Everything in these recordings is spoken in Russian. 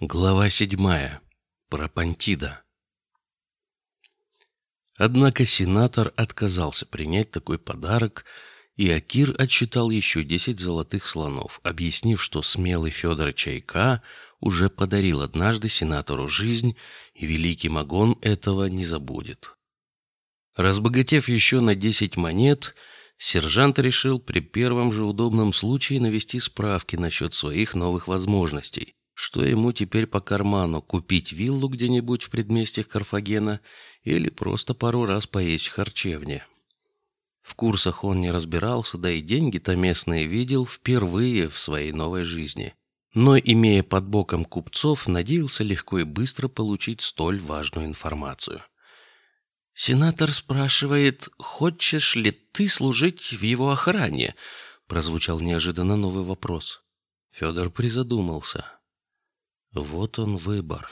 Глава седьмая. Пропантида. Однако сенатор отказался принять такой подарок, и Акир отсчитал еще десять золотых слонов, объяснив, что смелый Федор Чайка уже подарил однажды сенатору жизнь, и великий Магон этого не забудет. Разбогатев еще на десять монет, сержант решил при первом же удобном случае навести справки насчет своих новых возможностей что ему теперь по карману купить виллу где-нибудь в предместьях Карфагена или просто пару раз поесть в харчевне. В курсах он не разбирался, да и деньги-то местные видел впервые в своей новой жизни. Но имея под боком купцов, надеялся легко и быстро получить столь важную информацию. Сенатор спрашивает, хочешь ли ты служить в его охране? Прозвучал неожиданно новый вопрос. Федор призадумался. Вот он выбор.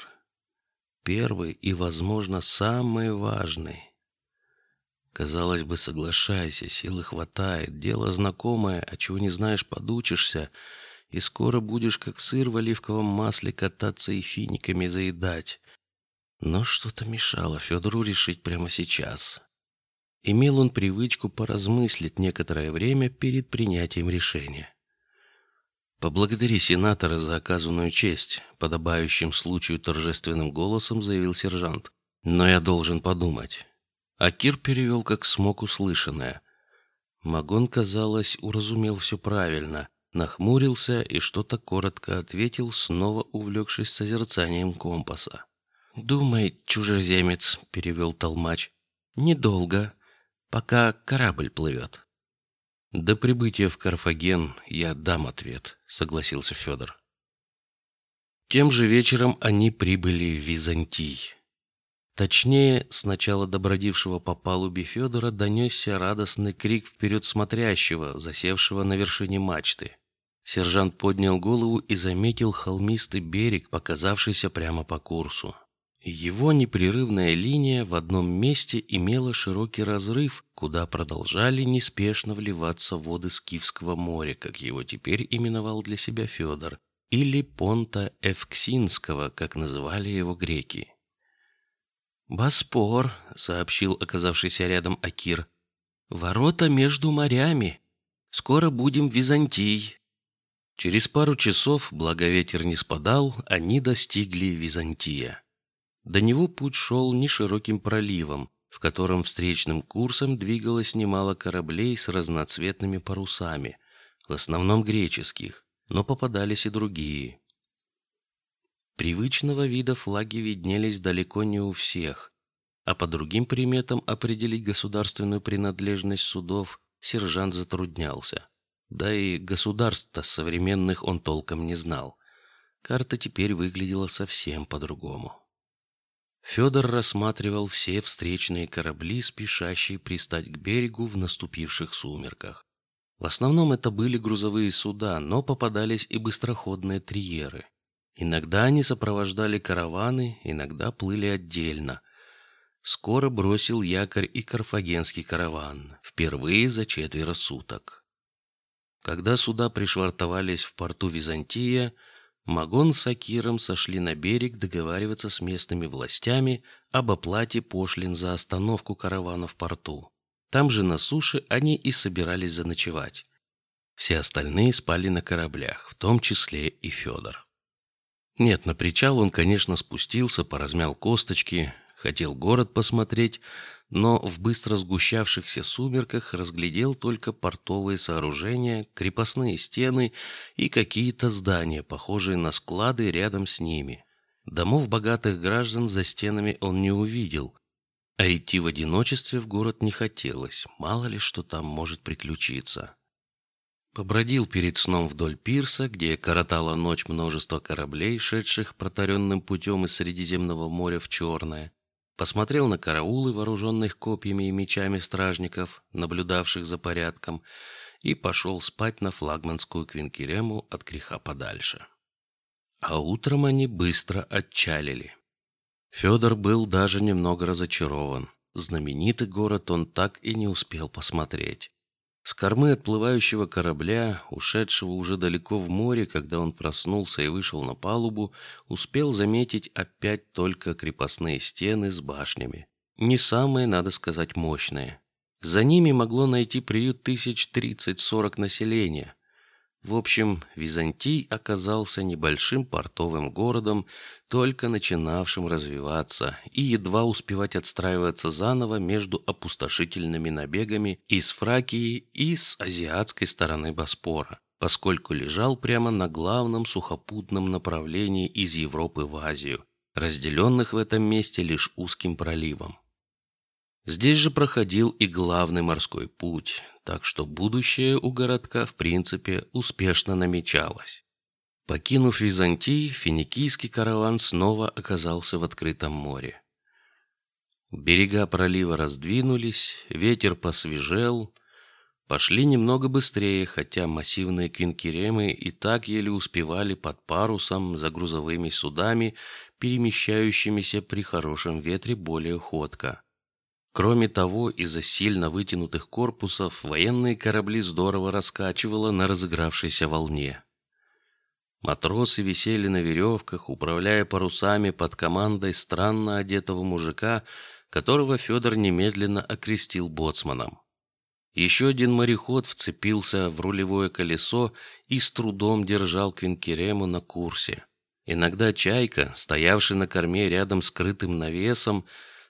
Первый и, возможно, самый важный. Казалось бы, соглашайся, силы хватает, дело знакомое, а чего не знаешь, подучишься, и скоро будешь как сыр в оливковом масле кататься и финиками заедать. Но что-то мешало Федору решить прямо сейчас. Имел он привычку поразмыслить некоторое время перед принятием решения. Поблагодари сенатора за оказанную честь, подобающим случаю торжественным голосом заявил сержант. Но я должен подумать. Акир перевел как смог услышанное. Магон, казалось, уразумел все правильно, нахмурился и что-то коротко ответил, снова увлекшись созерцанием компаса. Думай, чужеземец, перевел толмач. Недолго, пока корабль плывет. До прибытия в Карфаген я дам ответ, согласился Федор. Тем же вечером они прибыли в Византий. Точнее, сначала добродившего по палубе Федора донесся радостный крик вперед смотрящего, засевшего на вершине мачты. Сержант поднял голову и заметил холмистый берег, показавшийся прямо по курсу. Его непрерывная линия в одном месте имела широкий разрыв, куда продолжали неспешно вливаться воды Скифского моря, как его теперь именовал для себя Федор, или Понта Эвксинского, как называли его греки. Боспор, сообщил оказавшийся рядом Акир, ворота между морями. Скоро будем в Византии. Через пару часов, благо ветер не спадал, они достигли Византия. До него путь шел не широким проливом, в котором встречным курсом двигалось немало кораблей с разноцветными парусами, в основном греческих, но попадались и другие. Привычного вида флаги виднелись далеко не у всех, а по другим приметам определить государственную принадлежность судов сержант затруднялся. Да и государств-то современных он толком не знал. Карта теперь выглядела совсем по-другому. Федор рассматривал все встречные корабли, спешащие пристать к берегу в наступивших сумерках. В основном это были грузовые суда, но попадались и быстроходные триеры. Иногда они сопровождали караваны, иногда плыли отдельно. Скоро бросил якорь и карфагенский караван, впервые за четверо суток. Когда суда пришвартовались в порту Византия, Магон с Акиром сошли на берег договариваться с местными властями об оплате пошлин за остановку каравана в порту. Там же на суше они и собирались заночевать. Все остальные спали на кораблях, в том числе и Федор. Нет, на причал он, конечно, спустился, поразмял косточки, хотел город посмотреть, но в быстро сгущавшихся сумерках разглядел только портовые сооружения, крепостные стены и какие-то здания, похожие на склады рядом с ними. Домов богатых граждан за стенами он не увидел, а идти в одиночестве в город не хотелось, мало ли что там может приключиться. Побродил перед сном вдоль пирса, где коротала ночь множество кораблей, шедших протаренным путем из Средиземного моря в Черное, посмотрел на караулы, вооруженных копьями и мечами стражников, наблюдавших за порядком, и пошел спать на флагманскую квинкерему от греха подальше. А утром они быстро отчалили. Федор был даже немного разочарован. Знаменитый город он так и не успел посмотреть. С кормы отплывающего корабля, ушедшего уже далеко в море, когда он проснулся и вышел на палубу, успел заметить опять только крепостные стены с башнями. Не самые, надо сказать, мощные. За ними могло найти приют тысяч тридцать-сорок населения. В общем, Византий оказался небольшим портовым городом, только начинавшим развиваться и едва успевать отстраиваться заново между опустошительными набегами из Фракии и с азиатской стороны Боспора, поскольку лежал прямо на главном сухопутном направлении из Европы в Азию, разделенных в этом месте лишь узким проливом. Здесь же проходил и главный морской путь, так что будущее у городка в принципе успешно намечалось. Покинув Византий, финикийский караван снова оказался в открытом море. Берега пролива раздвинулись, ветер посвежел, пошли немного быстрее, хотя массивные квинкеремы и так еле успевали под парусом за грузовыми судами, перемещающимися при хорошем ветре более ходко. Кроме того, из-за сильно вытянутых корпусов военные корабли здорово раскачивало на разыгравшейся волне. Матросы висели на веревках, управляя парусами под командой странно одетого мужика, которого Федор немедленно окрестил боцманом. Еще один мореход вцепился в рулевое колесо и с трудом держал Квинкерему на курсе. Иногда чайка, стоявший на корме рядом с крытым навесом,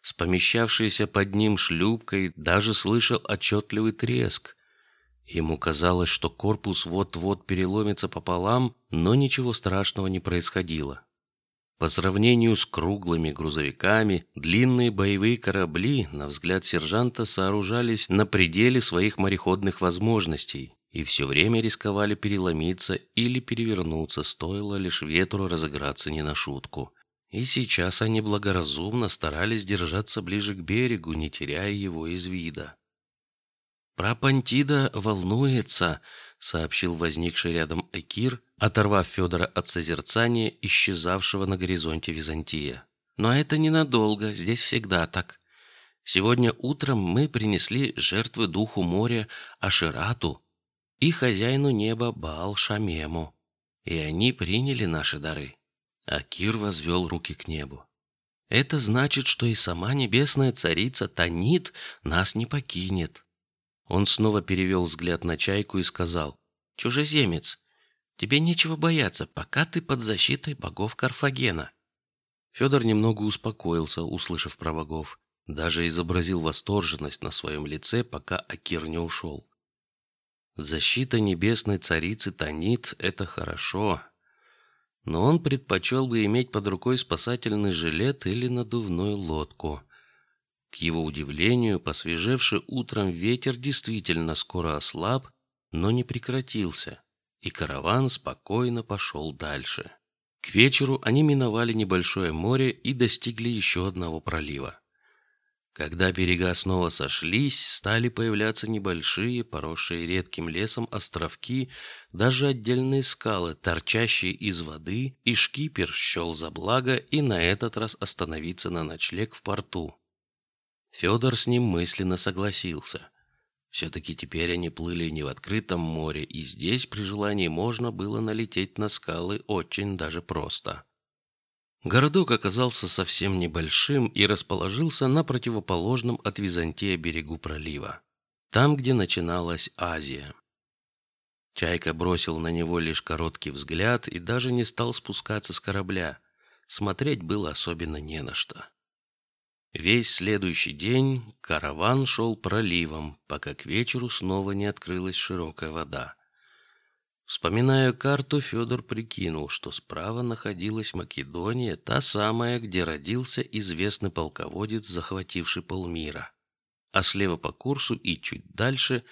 с помещавшейся под ним шлюпкой даже слышал отчетливый треск. Ему казалось, что корпус вот-вот переломится пополам, но ничего страшного не происходило. По сравнению с круглыми грузовиками, длинные боевые корабли, на взгляд сержанта, сооружались на пределе своих мореходных возможностей и все время рисковали переломиться или перевернуться, стоило лишь ветру разыграться не на шутку. И сейчас они благоразумно старались держаться ближе к берегу, не теряя его из вида. Пропантида волнуется, сообщил возникший рядом Экир, оторвав Федора от созерцания исчезавшего на горизонте Византия. Но это ненадолго, здесь всегда так. Сегодня утром мы принесли жертвы духу моря Аширату и хозяину неба Баал Шамему, и они приняли наши дары. Акир возвел руки к небу. Это значит, что и сама небесная царица Танит нас не покинет. Он снова перевел взгляд на чайку и сказал: "Чужеземец, тебе нечего бояться, пока ты под защитой богов Карфагена". Федор немного успокоился, услышав про богов, даже изобразил восторженность на своем лице, пока Акир не ушел. Защита небесной царицы Танит – это хорошо, но он предпочел бы иметь под рукой спасательный жилет или надувную лодку. К его удивлению, посвежевший утром ветер действительно скоро ослаб, но не прекратился, и караван спокойно пошел дальше. К вечеру они миновали небольшое море и достигли еще одного пролива. Когда берега снова сошлись, стали появляться небольшие, поросшие редким лесом островки, даже отдельные скалы, торчащие из воды, и шкипер счел за благо и на этот раз остановиться на ночлег в порту. Федор с ним мысленно согласился. Все-таки теперь они плыли не в открытом море, и здесь при желании можно было налететь на скалы очень даже просто. Городок оказался совсем небольшим и расположился на противоположном от Византии берегу пролива, там, где начиналась Азия. Чайка бросил на него лишь короткий взгляд и даже не стал спускаться с корабля. Смотреть было особенно не на что. Весь следующий день караван шел проливом, пока к вечеру снова не открылась широкая вода. Вспоминая карту, Федор прикинул, что справа находилась Македония, та самая, где родился известный полководец, захвативший полмира, а слева по курсу и чуть дальше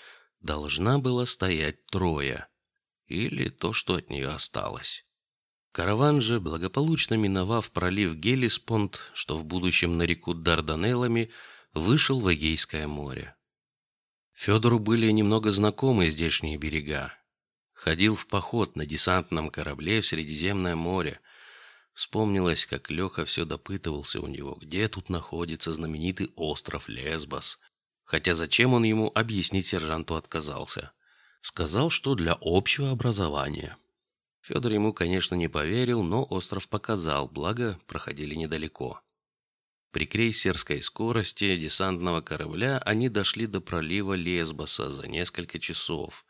должна была стоять Троя, или то, что от нее осталось. Караван же, благополучно миновав пролив Гелиспонд, что в будущем нарекут Дарданеллами, вышел в Эгейское море. Федору были немного знакомы здешние берега ходил в поход на десантном корабле в Средиземное море. Вспомнилось, как Леха все допытывался у него, где тут находится знаменитый остров Лесбос. Хотя зачем он ему объяснить сержанту отказался. Сказал, что для общего образования. Федор ему, конечно, не поверил, но остров показал, благо проходили недалеко. При крейсерской скорости десантного корабля они дошли до пролива Лесбоса за несколько часов.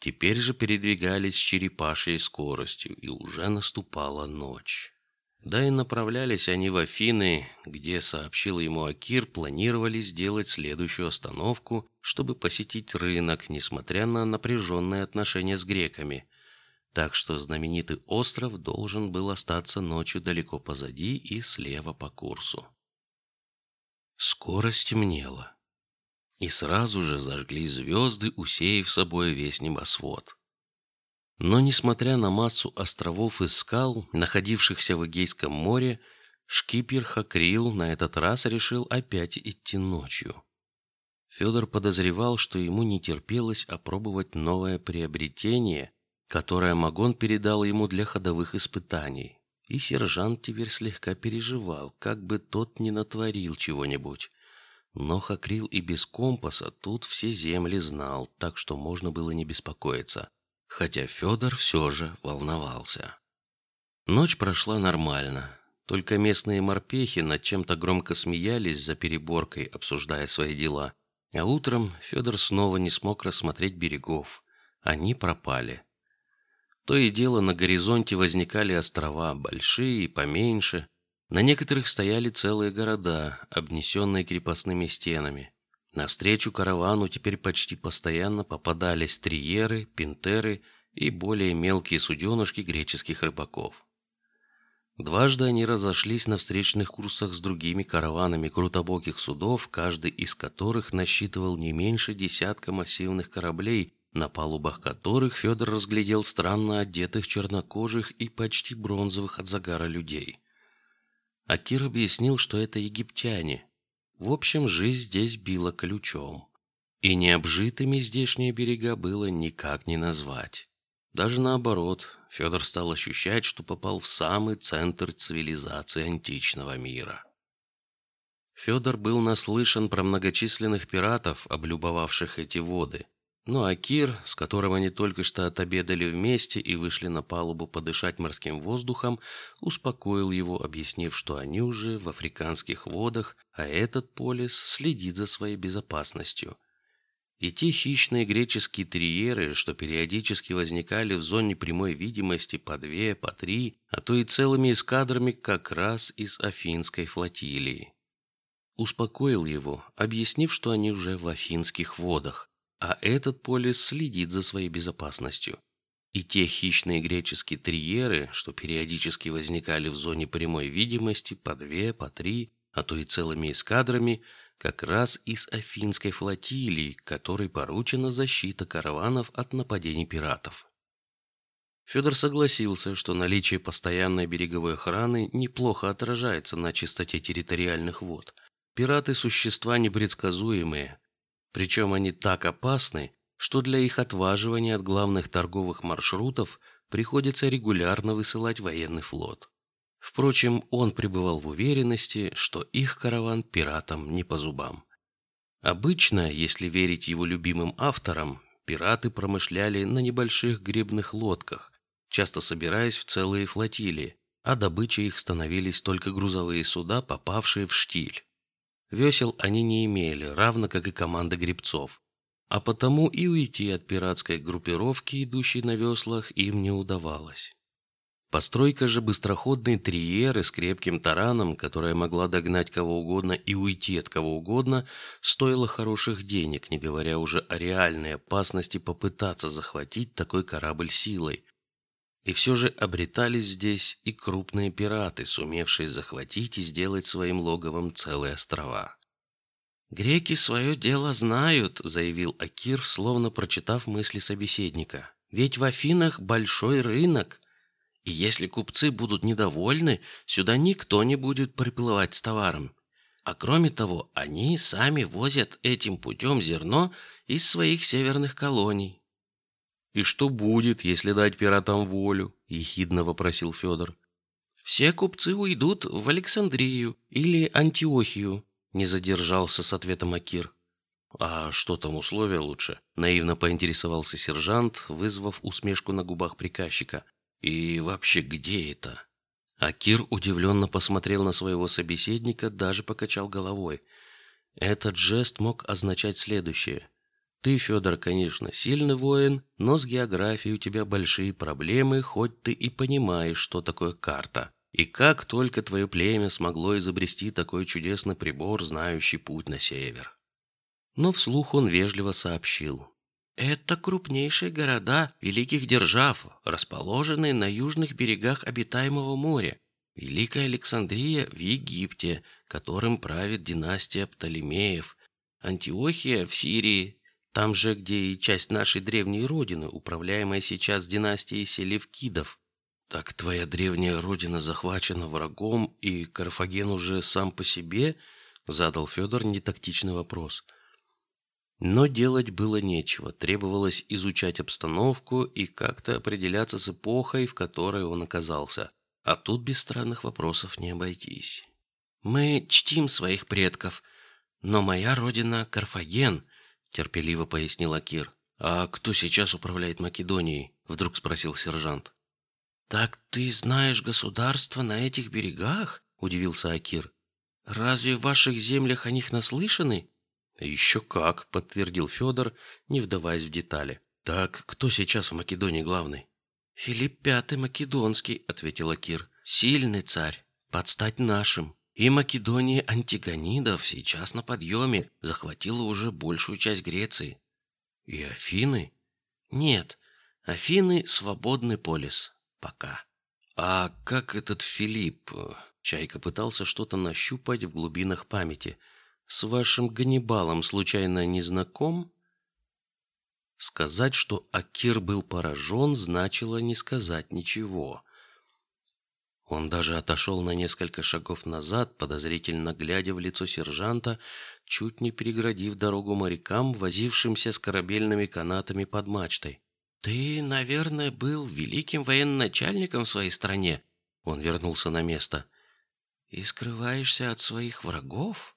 Теперь же передвигались с черепашьей скоростью, и уже наступала ночь. Да и направлялись они в Афины, где, сообщил ему Акир, планировали сделать следующую остановку, чтобы посетить рынок, несмотря на напряженные отношения с греками. Так что знаменитый остров должен был остаться ночью далеко позади и слева по курсу. Скоро стемнело, и сразу же зажгли звезды, усеяв собой весь небосвод. Но несмотря на массу островов и скал, находившихся в Эгейском море, шкипер Хакрил на этот раз решил опять идти ночью. Федор подозревал, что ему не терпелось опробовать новое приобретение, которое Магон передал ему для ходовых испытаний. И сержант теперь слегка переживал, как бы тот не натворил чего-нибудь. Но Хакрил и без компаса тут все земли знал, так что можно было не беспокоиться хотя Федор все же волновался. Ночь прошла нормально, только местные морпехи над чем-то громко смеялись за переборкой, обсуждая свои дела. А утром Федор снова не смог рассмотреть берегов, они пропали. То и дело на горизонте возникали острова, большие и поменьше. На некоторых стояли целые города, обнесенные крепостными стенами. Навстречу каравану теперь почти постоянно попадались триеры, пинтеры и более мелкие суденышки греческих рыбаков. Дважды они разошлись на встречных курсах с другими караванами крутобоких судов, каждый из которых насчитывал не меньше десятка массивных кораблей, на палубах которых Федор разглядел странно одетых чернокожих и почти бронзовых от загара людей. Акир объяснил, что это египтяне, в общем, жизнь здесь била ключом, и необжитыми здешние берега было никак не назвать. Даже наоборот, Федор стал ощущать, что попал в самый центр цивилизации античного мира. Федор был наслышан про многочисленных пиратов, облюбовавших эти воды, ну а Кир, с которым они только что отобедали вместе и вышли на палубу подышать морским воздухом, успокоил его, объяснив, что они уже в африканских водах, а этот полис следит за своей безопасностью. И те хищные греческие триеры, что периодически возникали в зоне прямой видимости по две, по три, а то и целыми эскадрами, как раз из афинской флотилии. Успокоил его, объяснив, что они уже в афинских водах а этот полис следит за своей безопасностью. И те хищные греческие триеры, что периодически возникали в зоне прямой видимости по две, по три, а то и целыми эскадрами, как раз из афинской флотилии, которой поручена защита караванов от нападений пиратов. Федор согласился, что наличие постоянной береговой охраны неплохо отражается на чистоте территориальных вод. Пираты существа непредсказуемые, причем они так опасны, что для их отваживания от главных торговых маршрутов приходится регулярно высылать военный флот. Впрочем, он пребывал в уверенности, что их караван пиратам не по зубам. Обычно, если верить его любимым авторам, пираты промышляли на небольших гребных лодках, часто собираясь в целые флотилии, а добычей их становились только грузовые суда, попавшие в штиль. Весел они не имели, равно как и команда гребцов, а потому и уйти от пиратской группировки, идущей на веслах, им не удавалось. Постройка же быстроходной триеры с крепким тараном, которая могла догнать кого угодно и уйти от кого угодно, стоила хороших денег, не говоря уже о реальной опасности попытаться захватить такой корабль силой, и все же обретались здесь и крупные пираты, сумевшие захватить и сделать своим логовом целые острова. Греки свое дело знают, заявил Акир, словно прочитав мысли собеседника. Ведь в Афинах большой рынок, и если купцы будут недовольны, сюда никто не будет приплывать с товаром. А кроме того, они сами возят этим путем зерно из своих северных колоний. И что будет, если дать пиратам волю? ехидно вопросил Федор. Все купцы уйдут в Александрию или Антиохию, не задержался с ответом Акир. А что там условия лучше? Наивно поинтересовался сержант, вызвав усмешку на губах приказчика. И вообще, где это? Акир удивленно посмотрел на своего собеседника, даже покачал головой. Этот жест мог означать следующее: ты, Федор, конечно, сильный воин, но с географией у тебя большие проблемы, хоть ты и понимаешь, что такое карта. И как только твое племя смогло изобрести такой чудесный прибор, знающий путь на север. Но вслух он вежливо сообщил: это крупнейшие города великих держав, расположенные на южных берегах обитаемого моря. Великая Александрия в Египте, которым правит династия Птолемеев, Антиохия в Сирии, там же, где и часть нашей древней родины, управляемая сейчас династией Селевкидов. Так твоя древняя родина захвачена врагом, и Карфаген уже сам по себе? Задал Федор нетактичный вопрос. Но делать было нечего, требовалось изучать обстановку и как-то определяться с эпохой, в которой он оказался. А тут без странных вопросов не обойтись. Мы чтим своих предков, но моя родина Карфаген, терпеливо пояснил Акир. А кто сейчас управляет Македонией? Вдруг спросил сержант. Так ты знаешь государство на этих берегах? Удивился Акир. Разве в ваших землях о них наслышаны? Еще как, подтвердил Федор, не вдаваясь в детали. Так, кто сейчас в Македонии главный? Филипп Пятый Македонский, ответил Акир. Сильный царь, под стать нашим. И Македония антигонидов сейчас на подъеме, захватила уже большую часть Греции. И Афины? Нет, Афины свободный полис пока. А как этот Филипп? Чайка пытался что-то нащупать в глубинах памяти. С вашим Ганнибалом случайно не знаком? Сказать, что Акир был поражен, значило не сказать ничего. Он даже отошел на несколько шагов назад, подозрительно глядя в лицо сержанта, чуть не переградив дорогу морякам, возившимся с корабельными канатами под мачтой. Ты, наверное, был великим военачальником в своей стране. Он вернулся на место. И скрываешься от своих врагов?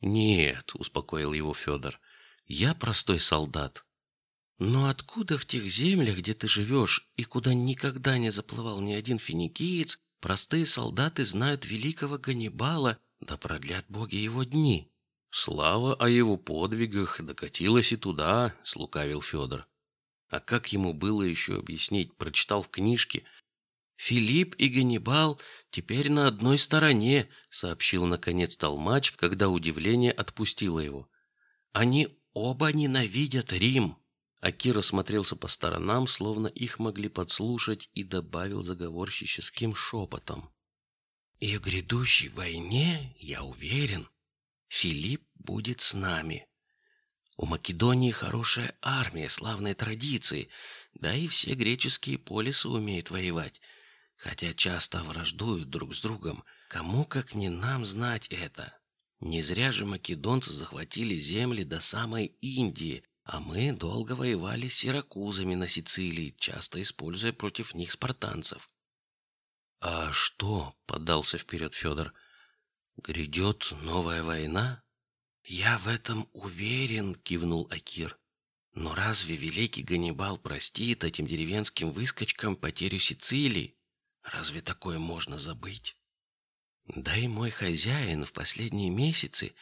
Нет, успокоил его Федор. Я простой солдат. Но откуда в тех землях, где ты живешь и куда никогда не заплывал ни один финикиец, простые солдаты знают великого Ганнибала, да продлят боги его дни? Слава о его подвигах докатилась и туда, слукавил Федор. А как ему было еще объяснить? Прочитал в книжке, Филипп и Ганнибал теперь на одной стороне, сообщил наконец толмач, когда удивление отпустило его. Они оба ненавидят Рим. Акира смотрелся по сторонам, словно их могли подслушать, и добавил заговорщическим шепотом: "И в грядущей войне, я уверен, Филипп будет с нами. У Македонии хорошая армия, славные традиции, да и все греческие полисы умеют воевать хотя часто враждуют друг с другом. Кому как не нам знать это? Не зря же македонцы захватили земли до самой Индии, а мы долго воевали с сиракузами на Сицилии, часто используя против них спартанцев. А что? Подался вперед Федор. Грядет новая война? Я в этом уверен, кивнул Акир. Но разве великий Ганнибал простит этим деревенским выскочкам потерю Сицилии? Разве такое можно забыть? Да и мой хозяин в последние месяцы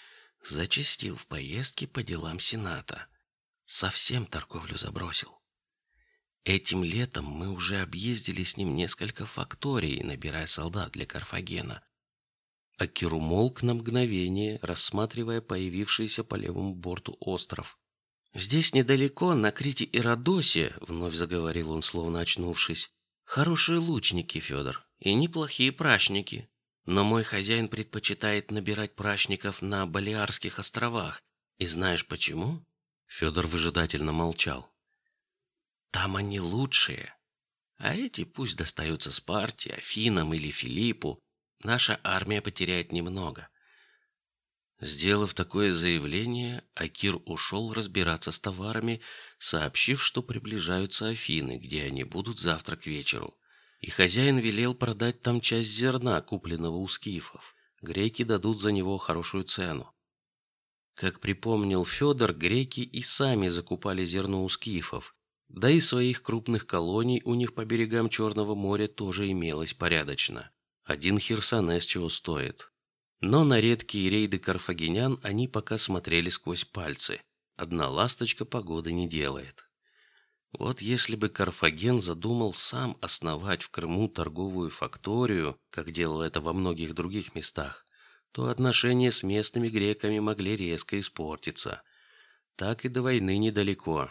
зачастил в поездки по делам сената. Совсем торговлю забросил. Этим летом мы уже объездили с ним несколько факторий, набирая солдат для Карфагена. Акир умолк на мгновение, рассматривая появившийся по левому борту остров. Здесь недалеко, на Крите и Родосе, вновь заговорил он, словно очнувшись, Хорошие лучники, Федор, и неплохие прачники. Но мой хозяин предпочитает набирать прачников на Балиарских островах. И знаешь почему? Федор выжидательно молчал. Там они лучшие. А эти пусть достаются Спарте, Афинам или Филиппу. Наша армия потеряет немного. Сделав такое заявление, Акир ушел разбираться с товарами, сообщив, что приближаются Афины, где они будут завтра к вечеру. И хозяин велел продать там часть зерна, купленного у скифов. Греки дадут за него хорошую цену. Как припомнил Федор, греки и сами закупали зерно у скифов, да и своих крупных колоний у них по берегам Черного моря тоже имелось порядочно. Один Херсонес чего стоит. Но на редкие рейды карфагенян они пока смотрели сквозь пальцы. Одна ласточка погоды не делает. Вот если бы Карфаген задумал сам основать в Крыму торговую факторию, как делал это во многих других местах, то отношения с местными греками могли резко испортиться. Так и до войны недалеко.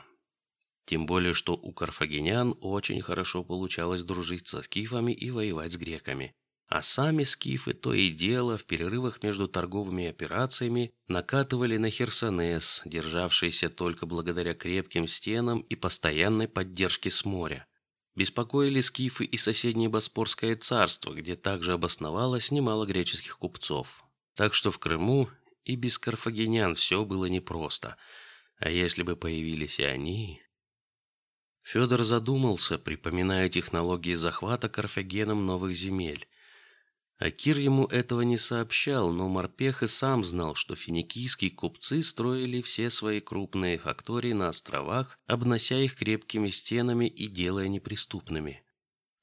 Тем более, что у карфагенян очень хорошо получалось дружить со скифами и воевать с греками. А сами скифы то и дело в перерывах между торговыми операциями накатывали на Херсонес, державшийся только благодаря крепким стенам и постоянной поддержке с моря. Беспокоили скифы и соседнее Боспорское царство, где также обосновалось немало греческих купцов. Так что в Крыму и без карфагенян все было непросто. А если бы появились и они... Федор задумался, припоминая технологии захвата Карфагеном новых земель. Акир ему этого не сообщал, но Морпех и сам знал, что финикийские купцы строили все свои крупные фактории на островах, обнося их крепкими стенами и делая неприступными.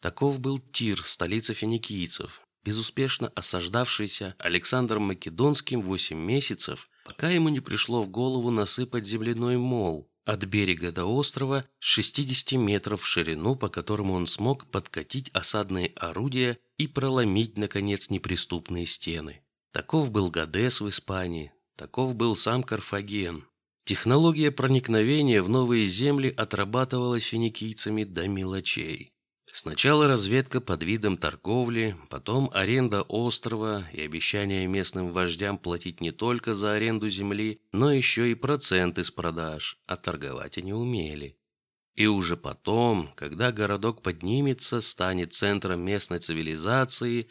Таков был Тир, столица финикийцев, безуспешно осаждавшийся Александром Македонским восемь месяцев, пока ему не пришло в голову насыпать земляной мол от берега до острова 60 метров в ширину, по которому он смог подкатить осадные орудия и проломить наконец неприступные стены. Таков был Гадес в Испании, таков был сам Карфаген. Технология проникновения в новые земли отрабатывалась финикийцами до мелочей. Сначала разведка под видом торговли, потом аренда острова и обещание местным вождям платить не только за аренду земли, но еще и проценты с продаж, а торговать они умели. И уже потом, когда городок поднимется, станет центром местной цивилизации,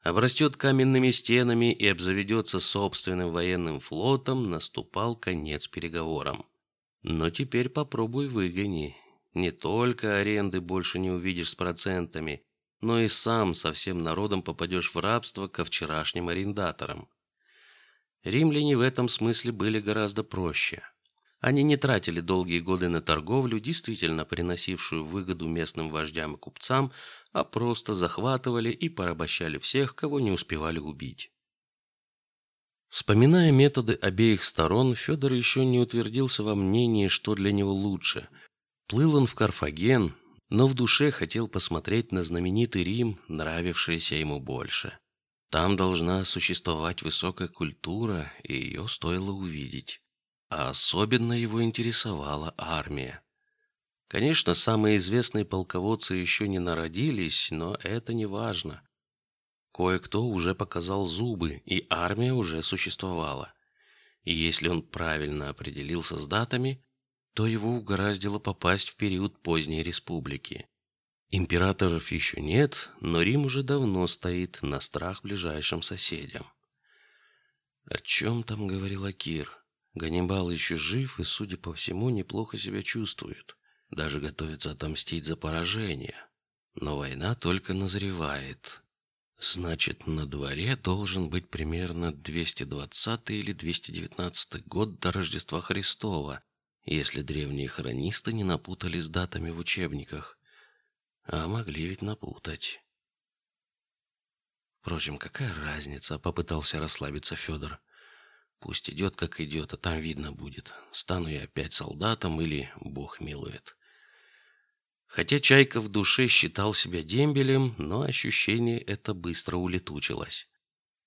обрастет каменными стенами и обзаведется собственным военным флотом, наступал конец переговорам. Но теперь попробуй выгони, не только аренды больше не увидишь с процентами, но и сам со всем народом попадешь в рабство ко вчерашним арендаторам. Римляне в этом смысле были гораздо проще. Они не тратили долгие годы на торговлю, действительно приносившую выгоду местным вождям и купцам, а просто захватывали и порабощали всех, кого не успевали убить. Вспоминая методы обеих сторон, Федор еще не утвердился во мнении, что для него лучше Плыл он в Карфаген, но в душе хотел посмотреть на знаменитый Рим, нравившийся ему больше. Там должна существовать высокая культура, и ее стоило увидеть. А особенно его интересовала армия. Конечно, самые известные полководцы еще не народились, но это не важно. Кое-кто уже показал зубы, и армия уже существовала. И если он правильно определился с датами, то его угораздило попасть в период поздней республики. Императоров еще нет, но Рим уже давно стоит на страх ближайшим соседям. О чем там говорил Акир? Ганнибал еще жив и, судя по всему, неплохо себя чувствует, даже готовится отомстить за поражение. Но война только назревает. Значит, на дворе должен быть примерно 220 или 219 год до Рождества Христова, если древние хронисты не напутали с датами в учебниках, а могли ведь напутать. Впрочем, какая разница? Попытался расслабиться Федор. Пусть идет, как идет, а там видно будет. Стану я опять солдатом или Бог милует. Хотя Чайка в душе считал себя дембелем, но ощущение это быстро улетучилось.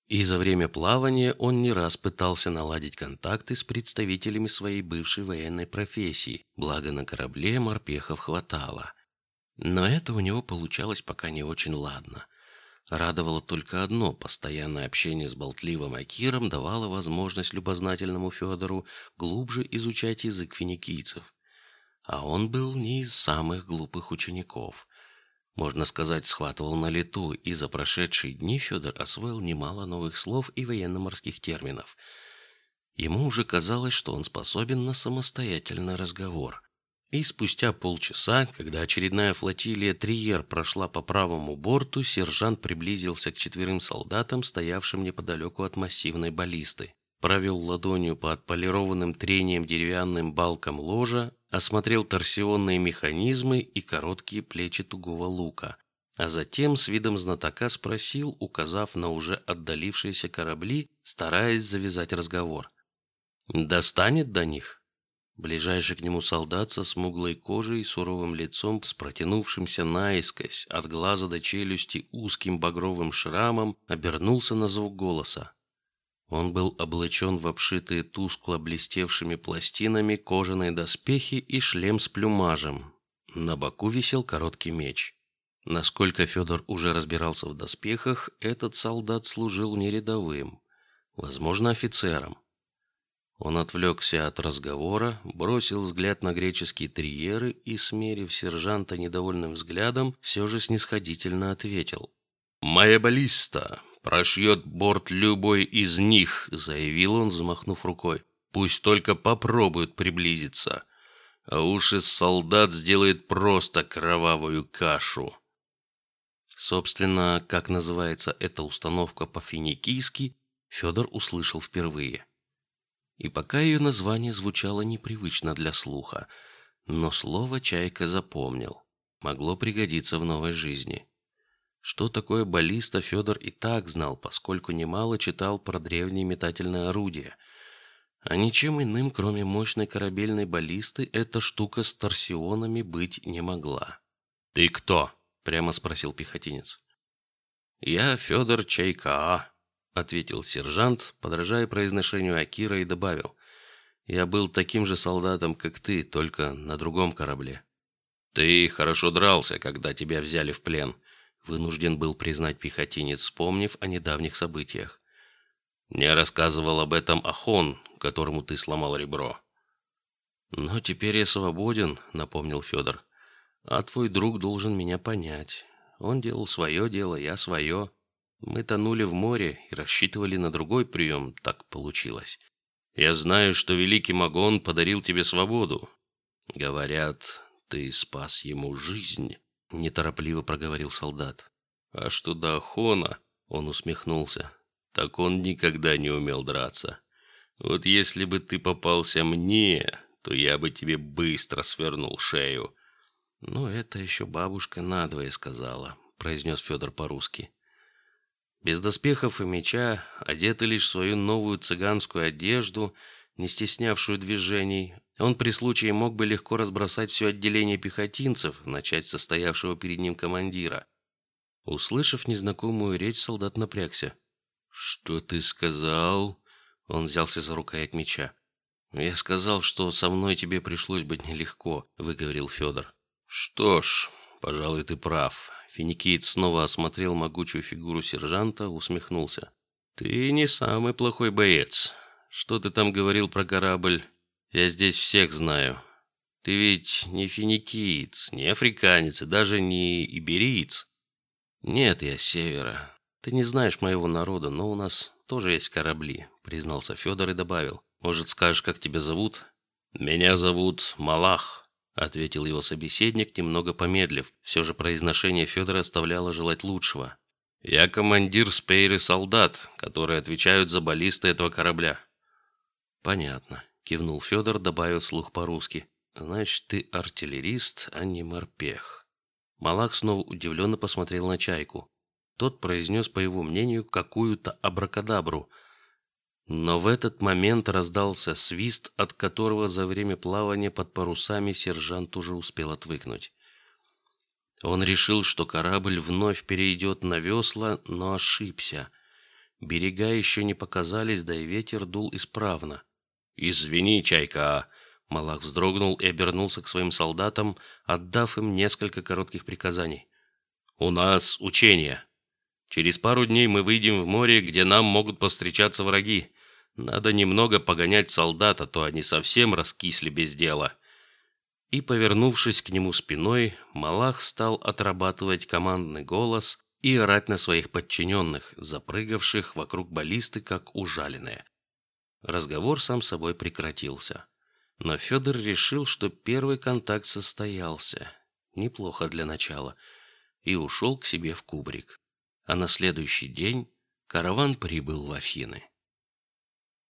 И за время плавания он не раз пытался наладить контакты с представителями своей бывшей военной профессии, благо на корабле морпехов хватало. Но это у него получалось пока не очень ладно. Радовало только одно: постоянное общение с болтливым Акиром давало возможность любознательному Федору глубже изучать язык финикийцев. А он был не из самых глупых учеников можно сказать, схватывал на лету, и за прошедшие дни Федор освоил немало новых слов и военно-морских терминов. Ему уже казалось, что он способен на самостоятельный разговор. И спустя полчаса, когда очередная флотилия Триер прошла по правому борту, сержант приблизился к четверым солдатам, стоявшим неподалеку от массивной баллисты. провел ладонью по отполированным трением деревянным балкам ложа, осмотрел торсионные механизмы и короткие плечи тугого лука, а затем с видом знатока спросил, указав на уже отдалившиеся корабли, стараясь завязать разговор: "Достанет до них?" Ближайший к нему солдат со смуглой кожей и суровым лицом, с протянувшимся наискось от глаза до челюсти узким багровым шрамом, обернулся на звук голоса. Он был облачен в обшитые тускло блестевшими пластинами кожаные доспехи и шлем с плюмажем. На боку висел короткий меч. Насколько Федор уже разбирался в доспехах, этот солдат служил не рядовым, возможно, офицером. Он отвлекся от разговора, бросил взгляд на греческие триеры и, смерив сержанта недовольным взглядом, все же снисходительно ответил: "Моя баллиста прошьет борт любой из них, заявил он, взмахнув рукой. Пусть только попробуют приблизиться, а уж из солдат сделает просто кровавую кашу. Собственно, как называется эта установка по-финикийски, Федор услышал впервые. И пока ее название звучало непривычно для слуха, но слово чайка запомнил, могло пригодиться в новой жизни. Что такое баллиста, Федор и так знал, поскольку немало читал про древние метательные орудия. А ничем иным, кроме мощной корабельной баллисты, эта штука с торсионами быть не могла. Ты кто? прямо спросил пехотинец. Я Федор Чайка, ответил сержант, подражая произношению Акира и добавил: я был таким же солдатом, как ты, только на другом корабле. Ты хорошо дрался, когда тебя взяли в плен вынужден был признать пехотинец, вспомнив о недавних событиях. Не рассказывал об этом Ахон, которому ты сломал ребро. Но теперь я свободен, напомнил Федор. А твой друг должен меня понять. Он делал свое дело, я свое. Мы тонули в море и рассчитывали на другой прием, так получилось. Я знаю, что великий Магон подарил тебе свободу. Говорят, ты спас ему жизнь неторопливо проговорил солдат. А что до Ахона, он усмехнулся. Так он никогда не умел драться. Вот если бы ты попался мне, то я бы тебе быстро свернул шею. Ну это еще бабушка надвое сказала, произнес Федор по-русски. Без доспехов и меча, одетый лишь в свою новую цыганскую одежду, не стеснявшую движений, он при случае мог бы легко разбросать все отделение пехотинцев, начать со стоявшего перед ним командира. Услышав незнакомую речь, солдат напрягся. Что ты сказал? Он взялся за рукоять меча. Я сказал, что со мной тебе пришлось быть нелегко, выговорил Федор. Что ж, пожалуй, ты прав. Финикиец снова осмотрел могучую фигуру сержанта, усмехнулся. Ты не самый плохой боец. Что ты там говорил про корабль? Я здесь всех знаю. Ты ведь не финикиец, не африканец и даже не ибериец. Нет, я с севера. Ты не знаешь моего народа, но у нас тоже есть корабли, признался Федор и добавил. Может, скажешь, как тебя зовут? Меня зовут Малах, ответил его собеседник, немного помедлив. Все же произношение Федора оставляло желать лучшего. Я командир спейры солдат, которые отвечают за баллисты этого корабля. Понятно кивнул Федор, добавил слух по-русски. Значит, ты артиллерист, а не морпех. Малах снова удивленно посмотрел на чайку. Тот произнес, по его мнению, какую-то абракадабру. Но в этот момент раздался свист, от которого за время плавания под парусами сержант уже успел отвыкнуть. Он решил, что корабль вновь перейдет на весла, но ошибся. Берега еще не показались, да и ветер дул исправно. Извини, чайка. Малах вздрогнул и обернулся к своим солдатам, отдав им несколько коротких приказаний. У нас учение. Через пару дней мы выйдем в море, где нам могут повстречаться враги. Надо немного погонять солдат, а то они совсем раскисли без дела. И повернувшись к нему спиной, Малах стал отрабатывать командный голос и орать на своих подчиненных, запрыгавших вокруг баллисты как ужаленные. Разговор сам собой прекратился. Но Федор решил, что первый контакт состоялся, неплохо для начала, и ушел к себе в кубрик. А на следующий день караван прибыл в Афины.